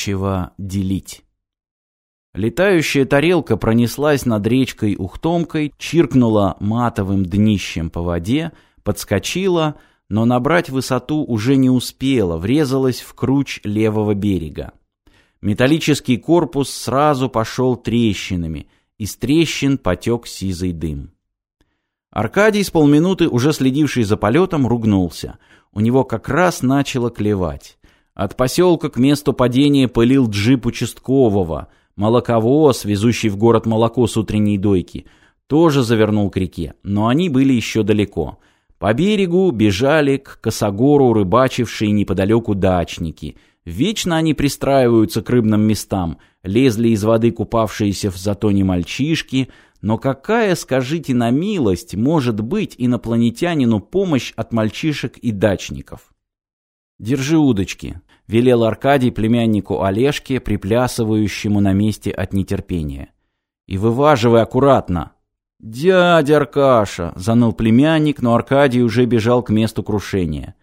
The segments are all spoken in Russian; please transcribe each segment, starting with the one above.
нечего делить. Летающая тарелка пронеслась над речкой Ухтомкой, чиркнула матовым днищем по воде, подскочила, но набрать высоту уже не успела, врезалась в круч левого берега. Металлический корпус сразу пошел трещинами, из трещин потек сизый дым. Аркадий с полминуты, уже следивший за полетом, ругнулся. У него как раз начало клевать. От поселка к месту падения пылил джип участкового — Молоковоз, везущий в город молоко с утренней дойки, тоже завернул к реке, но они были еще далеко. По берегу бежали к косогору рыбачившие неподалеку дачники. Вечно они пристраиваются к рыбным местам, лезли из воды купавшиеся в затоне мальчишки, но какая, скажите на милость, может быть инопланетянину помощь от мальчишек и дачников? «Держи удочки», — велел Аркадий племяннику Олежке, приплясывающему на месте от нетерпения. «И вываживай аккуратно». «Дядя Аркаша!» — заныл племянник, но Аркадий уже бежал к месту крушения.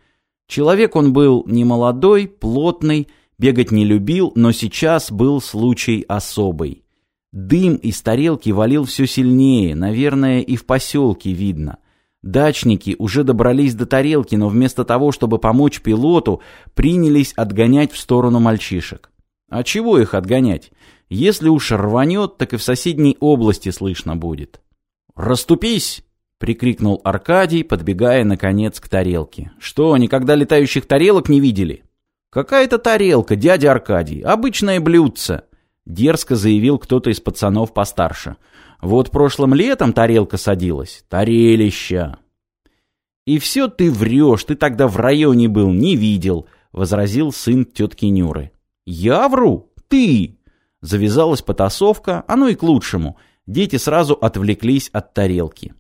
Человек он был немолодой, плотный, бегать не любил, но сейчас был случай особый. Дым из тарелки валил все сильнее, наверное, и в поселке видно. Дачники уже добрались до тарелки, но вместо того, чтобы помочь пилоту, принялись отгонять в сторону мальчишек. А чего их отгонять? Если уж рванет, так и в соседней области слышно будет. «Раступись!» — прикрикнул Аркадий, подбегая, наконец, к тарелке. «Что, никогда летающих тарелок не видели?» «Какая-то тарелка, дядя Аркадий, обычное блюдце!» Дерзко заявил кто-то из пацанов постарше. Вот прошлым летом тарелка садилась. Тарелища. И все ты врешь, ты тогда в районе был, не видел, возразил сын тетки Нюры. Я вру? Ты! Завязалась потасовка, оно и к лучшему. Дети сразу отвлеклись от тарелки.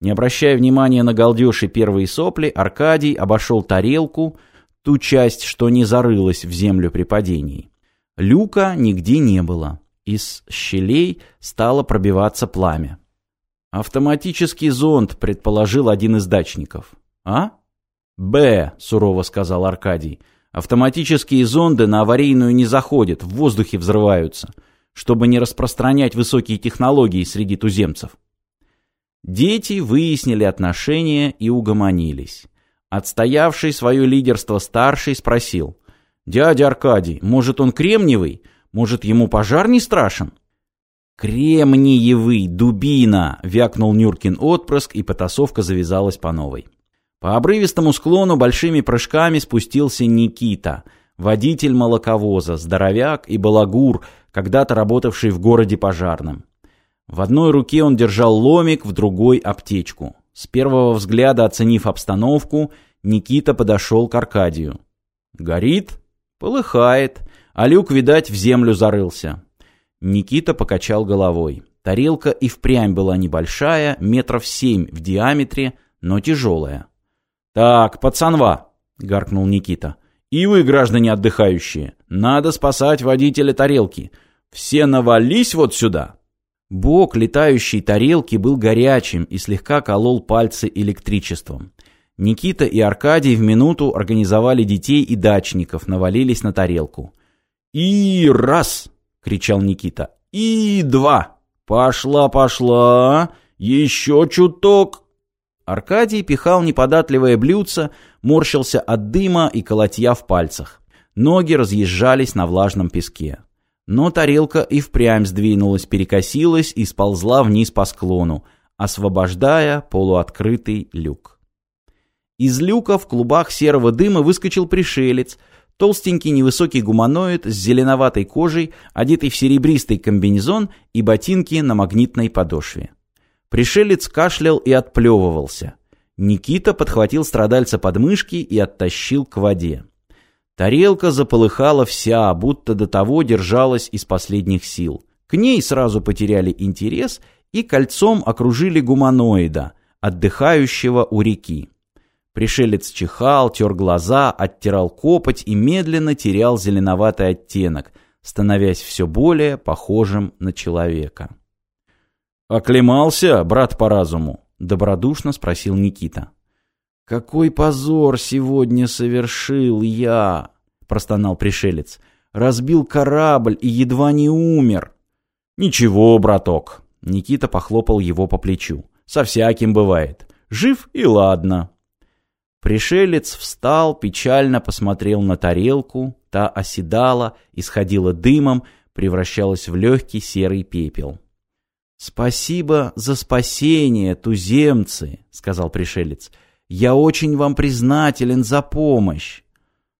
Не обращая внимания на галдеж и первые сопли, Аркадий обошел тарелку, ту часть, что не зарылась в землю при падении. Люка нигде не было. Из щелей стало пробиваться пламя. «Автоматический зонд», — предположил один из дачников. «А?» «Б», — сурово сказал Аркадий. «Автоматические зонды на аварийную не заходят, в воздухе взрываются, чтобы не распространять высокие технологии среди туземцев». Дети выяснили отношения и угомонились. Отстоявший свое лидерство старший спросил. «Дядя Аркадий, может он кремниевый? Может, ему пожар не страшен? «Кремниевый, дубина!» — вякнул Нюркин отпрыск, и потасовка завязалась по новой. По обрывистому склону большими прыжками спустился Никита, водитель молоковоза, здоровяк и балагур, когда-то работавший в городе пожарным. В одной руке он держал ломик, в другой — аптечку. С первого взгляда оценив обстановку, Никита подошел к Аркадию. «Горит?» «Полыхает а люк, видать, в землю зарылся. Никита покачал головой. Тарелка и впрямь была небольшая, метров семь в диаметре, но тяжелая. «Так, пацанва!» — гаркнул Никита. «И вы, граждане отдыхающие, надо спасать водителя тарелки. Все навались вот сюда!» Бок летающей тарелки был горячим и слегка колол пальцы электричеством. Никита и Аркадий в минуту организовали детей и дачников, навалились на тарелку. «И раз!» — кричал Никита. «И два! Пошла, пошла! Еще чуток!» Аркадий пихал неподатливое блюдце, морщился от дыма и колотья в пальцах. Ноги разъезжались на влажном песке. Но тарелка и впрямь сдвинулась, перекосилась и сползла вниз по склону, освобождая полуоткрытый люк. Из люка в клубах серого дыма выскочил пришелец — Толстенький невысокий гуманоид с зеленоватой кожей, одетый в серебристый комбинезон и ботинки на магнитной подошве. Пришелец кашлял и отплевывался. Никита подхватил страдальца под мышки и оттащил к воде. Тарелка заполыхала вся, будто до того держалась из последних сил. К ней сразу потеряли интерес и кольцом окружили гуманоида, отдыхающего у реки. Пришелец чихал, тер глаза, оттирал копоть и медленно терял зеленоватый оттенок, становясь все более похожим на человека. «Оклемался, брат по разуму?» — добродушно спросил Никита. «Какой позор сегодня совершил я!» — простонал пришелец. Разбил корабль и едва не умер. Ничего, браток. Никита похлопал его по плечу. Со всяким бывает. Жив и ладно. Пришелец встал, печально посмотрел на тарелку, та оседала, исходила дымом, превращалась в легкий серый пепел. «Спасибо за спасение, туземцы», — сказал пришелец. «Я очень вам признателен за помощь».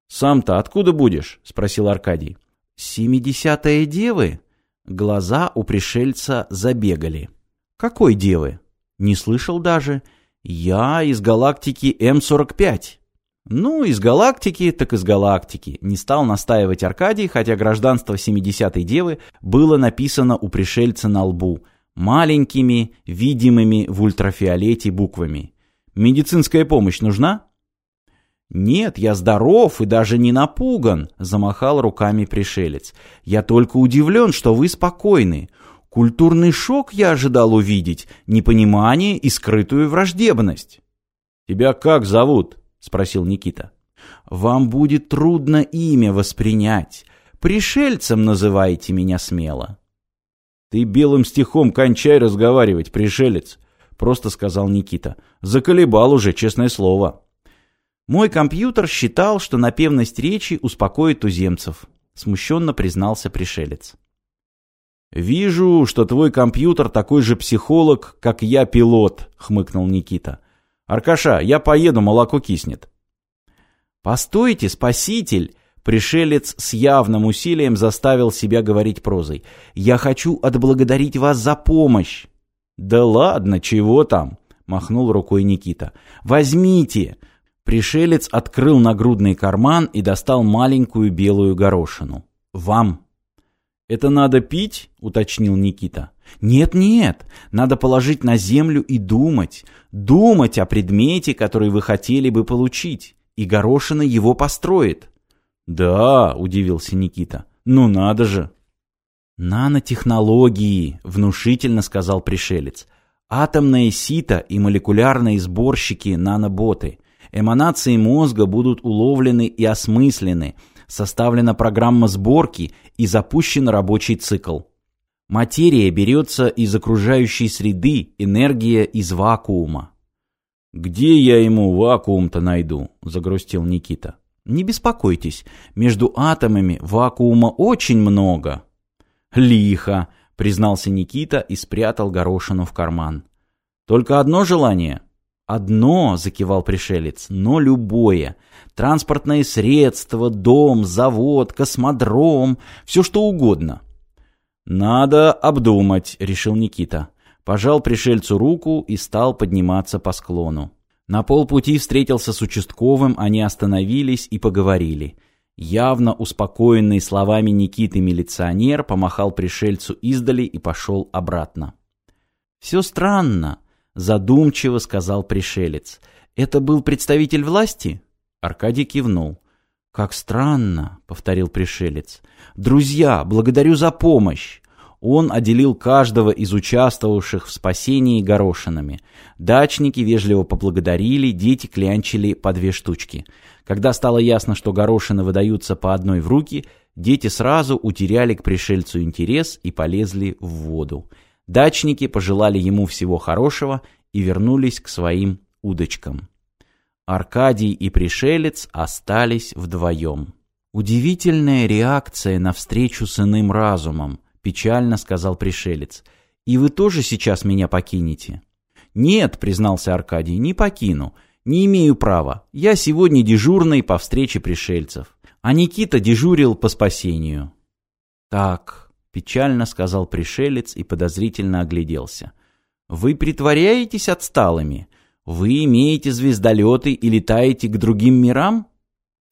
«Сам-то откуда будешь?» — спросил Аркадий. «Семидесятые девы?» Глаза у пришельца забегали. «Какой девы?» «Не слышал даже. Я из галактики М-45. Ну, из галактики, так из галактики. Не стал настаивать Аркадий, хотя гражданство 70-й девы было написано у пришельца на лбу. Маленькими, видимыми в ультрафиолете буквами. Медицинская помощь нужна? «Нет, я здоров и даже не напуган», — замахал руками пришелец. «Я только удивлен, что вы спокойны. Культурный шок я ожидал увидеть, непонимание и скрытую враждебность. «Тебя как зовут?» — спросил Никита. «Вам будет трудно имя воспринять. Пришельцем называйте меня смело». «Ты белым стихом кончай разговаривать, пришелец», — просто сказал Никита. «Заколебал уже, честное слово». Мой компьютер считал, что напевность речи успокоит туземцев, смущенно признался пришелец. «Вижу, что твой компьютер такой же психолог, как я пилот», — хмыкнул Никита. «Аркаша, я поеду, молоко киснет». «Постойте, спаситель!» Пришелец с явным усилием заставил себя говорить прозой. «Я хочу отблагодарить вас за помощь!» «Да ладно, чего там?» — махнул рукой Никита. «Возьмите!» Пришелец открыл нагрудный карман и достал маленькую белую горошину. «Вам!» «Это надо пить?» — уточнил Никита. «Нет-нет, надо положить на землю и думать. Думать о предмете, который вы хотели бы получить. И Горошина его построит». «Да», — удивился Никита. «Ну надо же». «Нанотехнологии», — внушительно сказал пришелец. «Атомное сито и молекулярные сборщики наноботы. Эманации мозга будут уловлены и осмыслены, составлена программа сборки и запущен рабочий цикл. Материя берется из окружающей среды, энергия из вакуума. «Где я ему вакуум-то найду?» – загрустил Никита. «Не беспокойтесь, между атомами вакуума очень много». «Лихо», – признался Никита и спрятал горошину в карман. «Только одно желание?» «Одно», — закивал пришелец, — «но любое. Транспортное средство, дом, завод, космодром, все что угодно». «Надо обдумать», — решил Никита. Пожал пришельцу руку и стал подниматься по склону. На полпути встретился с участковым, они остановились и поговорили. Явно успокоенный словами Никиты милиционер помахал пришельцу издали и пошел обратно. «Все странно», задумчиво сказал пришелец. Это был представитель власти? Аркадий кивнул. Как странно, повторил пришелец. Друзья, благодарю за помощь. Он отделил каждого из участвовавших в спасении горошинами. Дачники вежливо поблагодарили, дети клянчили по две штучки. Когда стало ясно, что горошины выдаются по одной в руки, дети сразу утеряли к пришельцу интерес и полезли в воду. Дачники пожелали ему всего хорошего и вернулись к своим удочкам. Аркадий и пришелец остались вдвоем. «Удивительная реакция на встречу с иным разумом», — печально сказал пришелец. «И вы тоже сейчас меня покинете?» «Нет», — признался Аркадий, — «не покину. Не имею права. Я сегодня дежурный по встрече пришельцев. А Никита дежурил по спасению». «Так, Печально сказал пришелец и подозрительно огляделся. Вы притворяетесь отсталыми? Вы имеете звездолеты и летаете к другим мирам?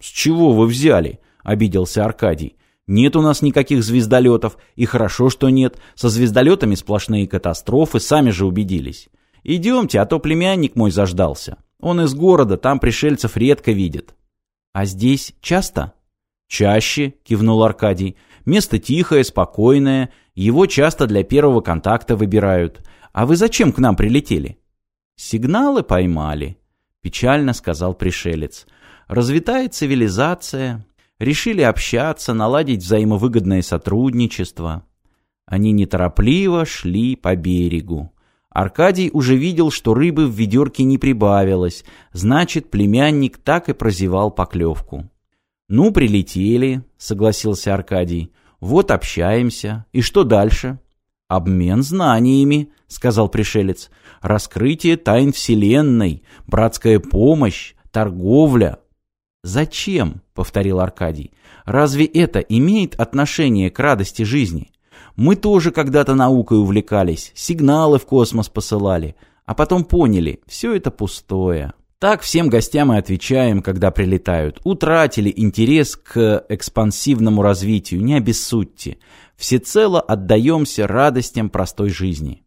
С чего вы взяли? Обиделся Аркадий. Нет у нас никаких звездолетов, и хорошо, что нет. Со звездолетами сплошные катастрофы, сами же убедились. Идемте, а то племянник мой заждался. Он из города, там пришельцев редко видит. А здесь часто? Чаще, кивнул Аркадий. Место тихое, спокойное, его часто для первого контакта выбирают. А вы зачем к нам прилетели? Сигналы поймали, печально сказал пришелец. Развитая цивилизация, Решили общаться, наладить взаимовыгодное сотрудничество. Они неторопливо шли по берегу. Аркадий уже видел, что рыбы в ведерке не прибавилось, значит, племянник так и прозевал поклевку. «Ну, прилетели», — согласился Аркадий. «Вот общаемся. И что дальше?» «Обмен знаниями», — сказал пришелец. «Раскрытие тайн Вселенной, братская помощь, торговля». «Зачем?» — повторил Аркадий. «Разве это имеет отношение к радости жизни? Мы тоже когда-то наукой увлекались, сигналы в космос посылали, а потом поняли, все это пустое». Так всем гостям и отвечаем, когда прилетают. Утратили интерес к экспансивному развитию, не обессудьте. Всецело отдаемся радостям простой жизни.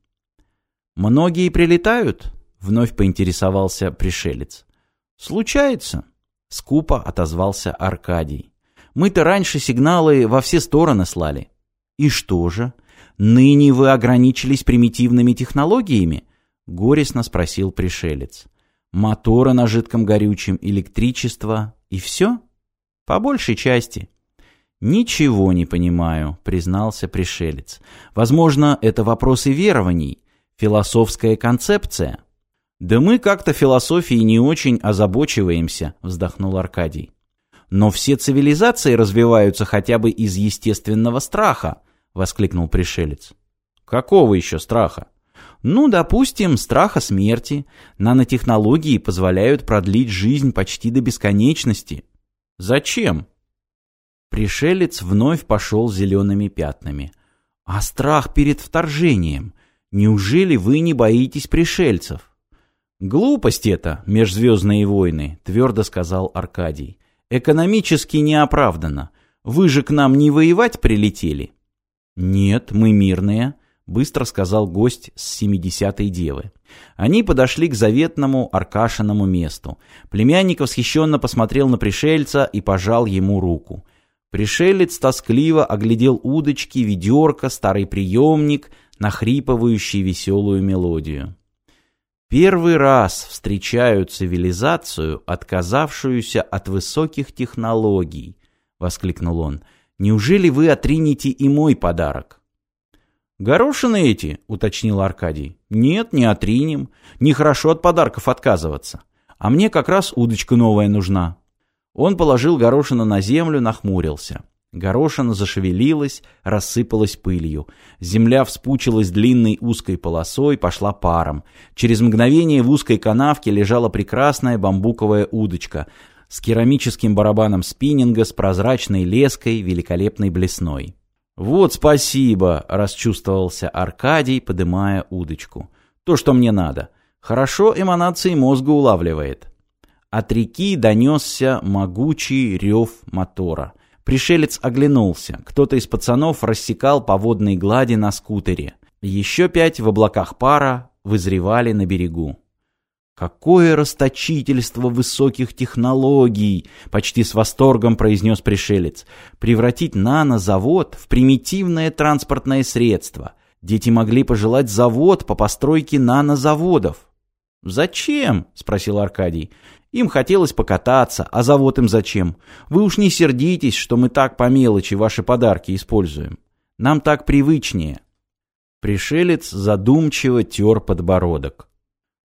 «Многие прилетают?» — вновь поинтересовался пришелец. «Случается», — скупо отозвался Аркадий. «Мы-то раньше сигналы во все стороны слали». «И что же? Ныне вы ограничились примитивными технологиями?» — горестно спросил пришелец. Моторы на жидком горючем, электричество и все? По большей части. Ничего не понимаю, признался пришелец. Возможно, это вопросы верований, философская концепция. Да мы как-то философией не очень озабочиваемся, вздохнул Аркадий. Но все цивилизации развиваются хотя бы из естественного страха, воскликнул пришелец. Какого еще страха? Ну, допустим, страха смерти. Нанотехнологии позволяют продлить жизнь почти до бесконечности. Зачем? Пришелец вновь пошел зелеными пятнами. А страх перед вторжением? Неужели вы не боитесь пришельцев? Глупость это, межзвездные войны, твердо сказал Аркадий. Экономически неоправданно. Вы же к нам не воевать прилетели? Нет, мы мирные. — быстро сказал гость с семидесятой девы. Они подошли к заветному Аркашиному месту. Племянник восхищенно посмотрел на пришельца и пожал ему руку. Пришелец тоскливо оглядел удочки, ведерко, старый приемник, нахрипывающий веселую мелодию. Первый раз встречаю цивилизацию, отказавшуюся от высоких технологий, — воскликнул он. Неужели вы отринете и мой подарок? «Горошины эти?» — уточнил Аркадий. «Нет, не отринем. Нехорошо от подарков отказываться. А мне как раз удочка новая нужна». Он положил горошину на землю, нахмурился. Горошина зашевелилась, рассыпалась пылью. Земля вспучилась длинной узкой полосой, пошла паром. Через мгновение в узкой канавке лежала прекрасная бамбуковая удочка с керамическим барабаном спиннинга, с прозрачной леской, великолепной блесной. «Вот спасибо!» — расчувствовался Аркадий, подымая удочку. «То, что мне надо. Хорошо эманации мозга улавливает». От реки донесся могучий рев мотора. Пришелец оглянулся. Кто-то из пацанов рассекал по водной глади на скутере. Еще пять в облаках пара вызревали на берегу. «Какое расточительство высоких технологий!» — почти с восторгом произнес пришелец. «Превратить нанозавод в примитивное транспортное средство. Дети могли пожелать завод по постройке нанозаводов». «Зачем?» — спросил Аркадий. «Им хотелось покататься, а завод им зачем? Вы уж не сердитесь, что мы так по мелочи ваши подарки используем. Нам так привычнее». Пришелец задумчиво тер подбородок.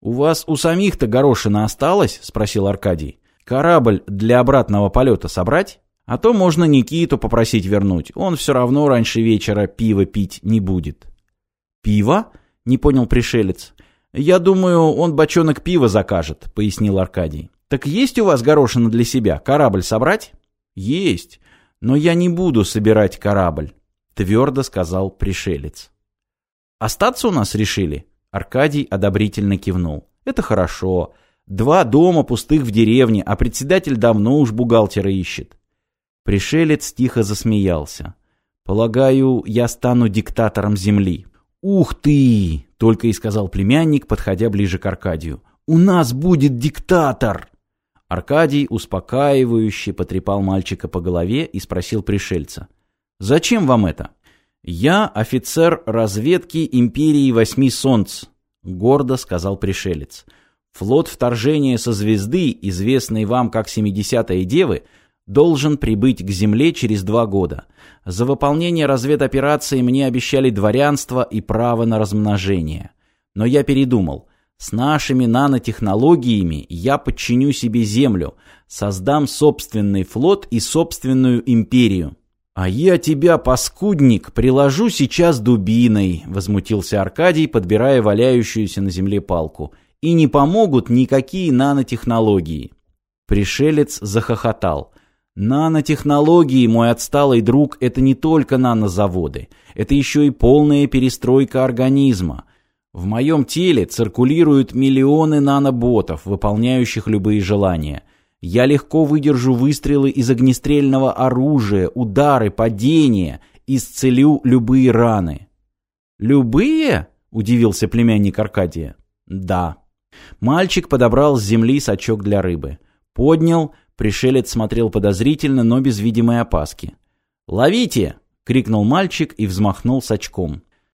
«У вас у самих-то горошина осталось?» — спросил Аркадий. «Корабль для обратного полета собрать? А то можно Никиту попросить вернуть. Он все равно раньше вечера пиво пить не будет». «Пиво?» — не понял пришелец. «Я думаю, он бочонок пива закажет», — пояснил Аркадий. «Так есть у вас горошина для себя? Корабль собрать?» «Есть, но я не буду собирать корабль», — твердо сказал пришелец. «Остаться у нас решили?» Аркадий одобрительно кивнул. «Это хорошо. Два дома пустых в деревне, а председатель давно уж бухгалтера ищет». Пришелец тихо засмеялся. «Полагаю, я стану диктатором земли». «Ух ты!» — только и сказал племянник, подходя ближе к Аркадию. «У нас будет диктатор!» Аркадий успокаивающе потрепал мальчика по голове и спросил пришельца. «Зачем вам это?» «Я офицер разведки Империи Восьми Солнц», — гордо сказал пришелец. «Флот вторжения со звезды, известный вам как Семидесятые Девы, Должен прибыть к земле через два года. За выполнение разведоперации мне обещали дворянство и право на размножение. Но я передумал. С нашими нанотехнологиями я подчиню себе Землю, создам собственный флот и собственную империю. «А я тебя, паскудник, приложу сейчас дубиной», — возмутился Аркадий, подбирая валяющуюся на земле палку. «И не помогут никакие нанотехнологии». Пришелец захохотал. «Нанотехнологии, мой отсталый друг, это не только нанозаводы. Это еще и полная перестройка организма. В моем теле циркулируют миллионы наноботов, выполняющих любые желания. Я легко выдержу выстрелы из огнестрельного оружия, удары, падения, исцелю любые раны. «Любые?» — удивился племянник Аркадия. «Да». Мальчик подобрал с земли сачок для рыбы. Поднял, пришелец смотрел подозрительно, но без видимой опаски. «Ловите!» — крикнул мальчик и взмахнул сачком.